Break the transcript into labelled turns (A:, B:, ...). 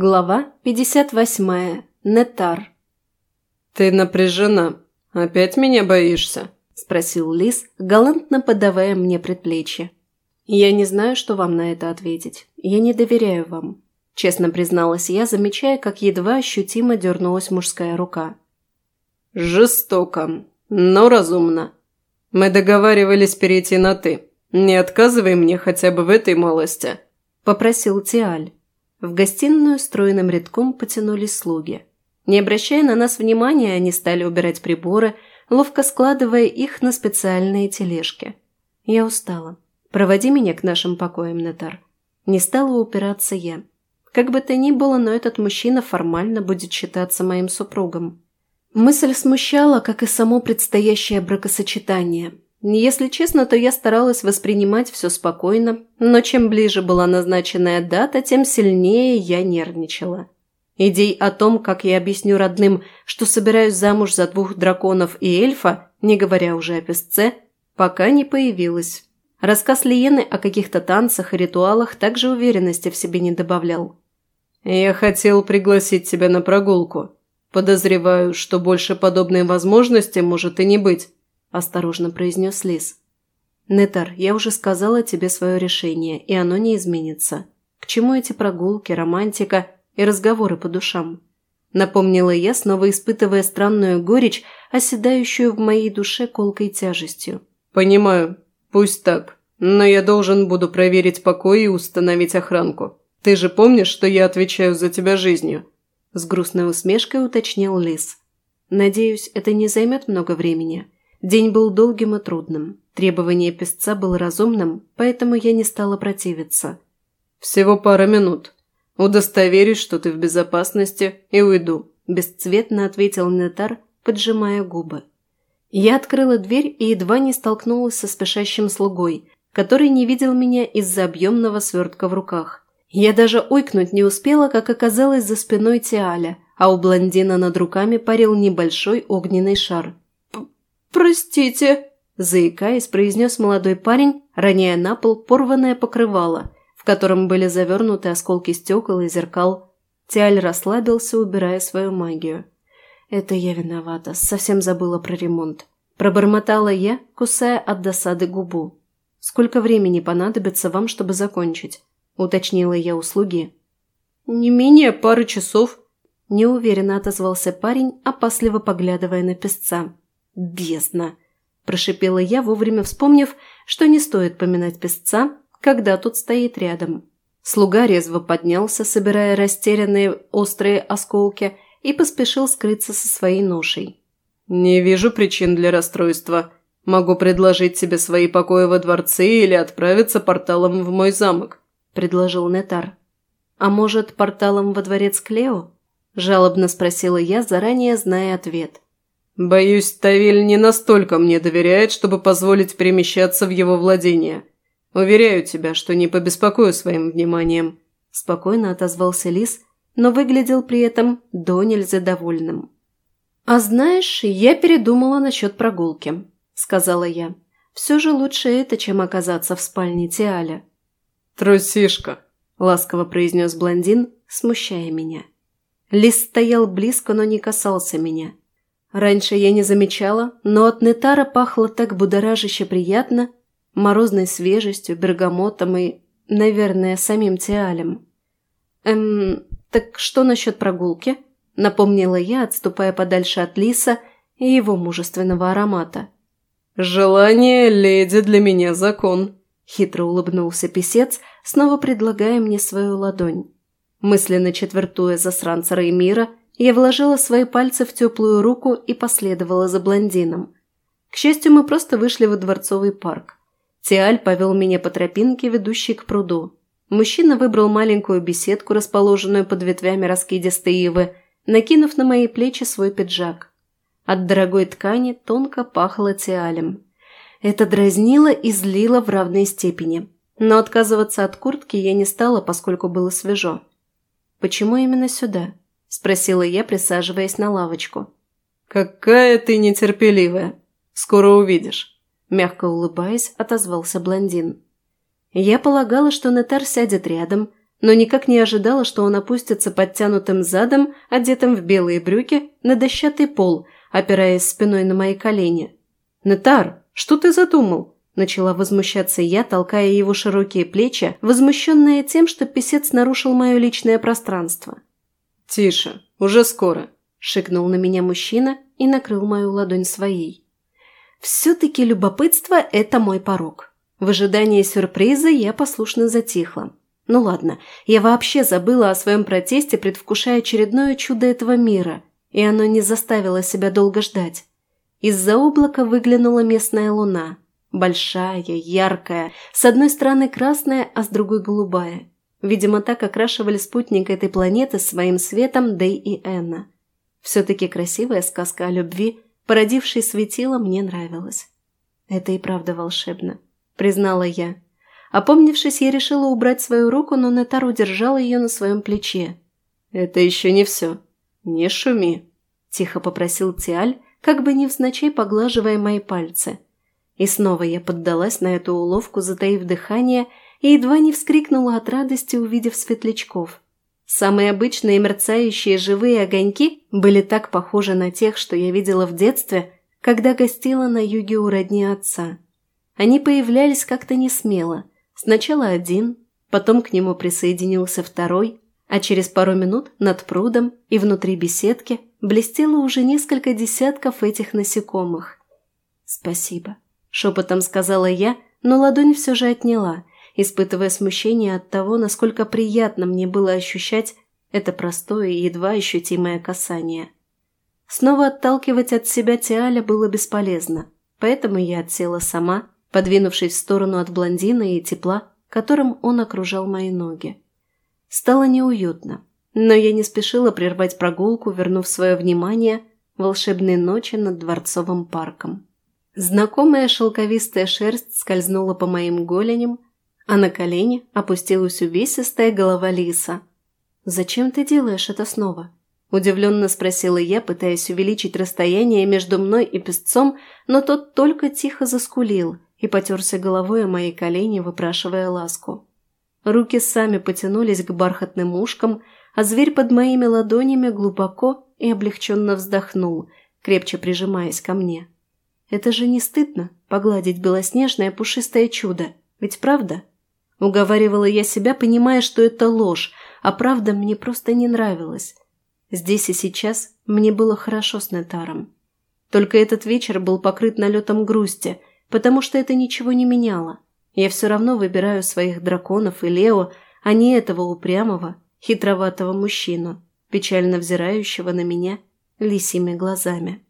A: Глава 58. Нетар.
B: «Ты напряжена. Опять меня боишься?»
A: – спросил Лис, галантно подавая мне предплечье. «Я не знаю, что вам на это ответить. Я не доверяю вам», – честно призналась я, замечая, как едва ощутимо дернулась мужская рука.
B: «Жестоко, но разумно. Мы договаривались перейти на «ты». Не отказывай мне хотя бы в этой малости», – попросил Тиаль.
A: В гостиную стройным рядком потянулись слуги. Не обращая на нас внимания, они стали убирать приборы, ловко складывая их на специальные тележки. Я устала. Проводи меня к нашим покоям, Нетар. Не стала упираться я. Как бы то ни было, но этот мужчина формально будет считаться моим супругом. Мысль смущала, как и само предстоящее бракосочетание – если честно, то я старалась воспринимать все спокойно, но чем ближе была назначенная дата, тем сильнее я нервничала. Идей о том, как я объясню родным, что собираюсь замуж за двух драконов и эльфа, не говоря уже о песце, пока не появилась. Рассказ Лиены о каких-то танцах и ритуалах также уверенности в себе не добавлял.
B: «Я хотел пригласить тебя на прогулку. Подозреваю, что больше подобной возможности может и не быть.
A: – осторожно произнес Лис. «Нетар, я уже сказала тебе свое решение, и оно не изменится. К чему эти прогулки, романтика и разговоры по душам?» Напомнила я, снова испытывая странную горечь, оседающую в моей душе колкой тяжестью.
B: «Понимаю. Пусть так. Но я должен буду проверить покой и установить охранку. Ты же помнишь, что я отвечаю за тебя жизнью?» С грустной усмешкой уточнил Лис.
A: «Надеюсь, это не займет много времени. День был долгим и трудным. Требование песца было разумным, поэтому я не стала противиться.
B: «Всего пара минут. Удостоверюсь, что ты в безопасности, и уйду», – бесцветно ответил Нетар, поджимая губы.
A: Я открыла дверь и едва не столкнулась со спешащим слугой, который не видел меня из-за объемного свертка в руках. Я даже ойкнуть не успела, как оказалось за спиной Тиаля, а у блондина над руками парил небольшой огненный шар –
B: «Простите», –
A: заикаясь, произнес молодой парень, роняя на пол порванное покрывало, в котором были завернуты осколки стекол и зеркал. Тиаль расслабился, убирая свою магию. «Это я виновата, совсем забыла про ремонт». Пробормотала я, кусая от досады губу. «Сколько времени понадобится вам, чтобы закончить?» – уточнила я услуги.
B: «Не менее пары часов», –
A: неуверенно отозвался парень, опасливо поглядывая на песца. «Бездна!» – прошипела я, вовремя вспомнив, что не стоит поминать песца, когда тут стоит рядом. Слуга резво поднялся, собирая растерянные острые осколки, и поспешил скрыться со своей ношей.
B: «Не вижу причин для расстройства. Могу предложить тебе свои покои во дворце или отправиться порталом в мой замок», – предложил Нетар.
A: «А может, порталом во дворец Клео?» – жалобно спросила я, заранее зная ответ –
B: «Боюсь, Тавиль не настолько мне доверяет, чтобы позволить перемещаться в его владение. Уверяю тебя, что не побеспокою своим вниманием», –
A: спокойно отозвался Лис, но выглядел при этом до нельзя довольным. «А знаешь, я передумала насчет прогулки», – сказала я. «Все же лучше это, чем оказаться в спальне Тиаля».
B: «Трусишка», –
A: ласково произнес блондин, смущая меня. Лис стоял близко, но не касался меня – Раньше я не замечала, но от нетара пахло так будоражище приятно, морозной свежестью, бергамотом и, наверное, самим тиалем. «Эм, так что насчет прогулки?» – напомнила я, отступая подальше от лиса и его мужественного аромата.
B: «Желание леди для меня закон», –
A: хитро улыбнулся писец, снова предлагая мне свою ладонь. Мысленно четвертуя засранца Реймира, я вложила свои пальцы в теплую руку и последовала за блондином. К счастью, мы просто вышли во дворцовый парк. Тиаль повел меня по тропинке, ведущей к пруду. Мужчина выбрал маленькую беседку, расположенную под ветвями раскидистой ивы, накинув на мои плечи свой пиджак. От дорогой ткани тонко пахло тиалем. Это дразнило и злило в равной степени. Но отказываться от куртки я не стала, поскольку было свежо. Почему именно сюда? – спросила я, присаживаясь на лавочку.
B: «Какая ты нетерпеливая! Скоро увидишь!»
A: Мягко улыбаясь, отозвался блондин. Я полагала, что Нетар сядет рядом, но никак не ожидала, что он опустится подтянутым задом, одетым в белые брюки, на дощатый пол, опираясь спиной на мои колени. «Нетар, что ты задумал?» Начала возмущаться я, толкая его широкие плечи, возмущенная тем, что писец нарушил мое личное пространство.
B: «Тише, уже скоро», – шикнул на меня мужчина и накрыл мою ладонь своей.
A: «Все-таки любопытство – это мой порог. В ожидании сюрприза я послушно затихла. Ну ладно, я вообще забыла о своем протесте, предвкушая очередное чудо этого мира, и оно не заставило себя долго ждать. Из-за облака выглянула местная луна – Большая, яркая, с одной стороны красная, а с другой голубая. Видимо, так окрашивали спутник этой планеты своим светом Дэй и Энна. Все-таки красивая сказка о любви, породившей светило, мне нравилась. Это и правда волшебно, признала я. Опомнившись, я решила убрать свою руку, но Нетар удержал ее на своем плече.
B: «Это еще не все. Не шуми», – тихо попросил Тиаль, как бы невзначай поглаживая мои пальцы –
A: и снова я поддалась на эту уловку, затаив дыхание, и едва не вскрикнула от радости, увидев светлячков. Самые обычные мерцающие живые огоньки были так похожи на тех, что я видела в детстве, когда гостила на юге у родни отца. Они появлялись как-то несмело. Сначала один, потом к нему присоединился второй, а через пару минут над прудом и внутри беседки блестело уже несколько десятков этих насекомых. «Спасибо», Шепотом сказала я, но ладонь все же отняла, испытывая смущение от того, насколько приятно мне было ощущать это простое и едва ощутимое касание. Снова отталкивать от себя Тиаля было бесполезно, поэтому я отсела сама, подвинувшись в сторону от блондина и тепла, которым он окружал мои ноги. Стало неуютно, но я не спешила прервать прогулку, вернув свое внимание волшебной ночи над Дворцовым парком. Знакомая шелковистая шерсть скользнула по моим голеням, а на колени опустилась увесистая голова лиса. «Зачем ты делаешь это снова?» – удивленно спросила я, пытаясь увеличить расстояние между мной и песцом, но тот только тихо заскулил и потерся головой о мои колени, выпрашивая ласку. Руки сами потянулись к бархатным ушкам, а зверь под моими ладонями глубоко и облегченно вздохнул, крепче прижимаясь ко мне. Это же не стыдно погладить белоснежное пушистое чудо, ведь правда? Уговаривала я себя, понимая, что это ложь, а правда мне просто не нравилась. Здесь и сейчас мне было хорошо с Нетаром. Только этот вечер был покрыт налетом грусти, потому что это ничего не меняло. Я все равно выбираю своих драконов и Лео, а не этого упрямого, хитроватого мужчину, печально взирающего на меня лисими глазами.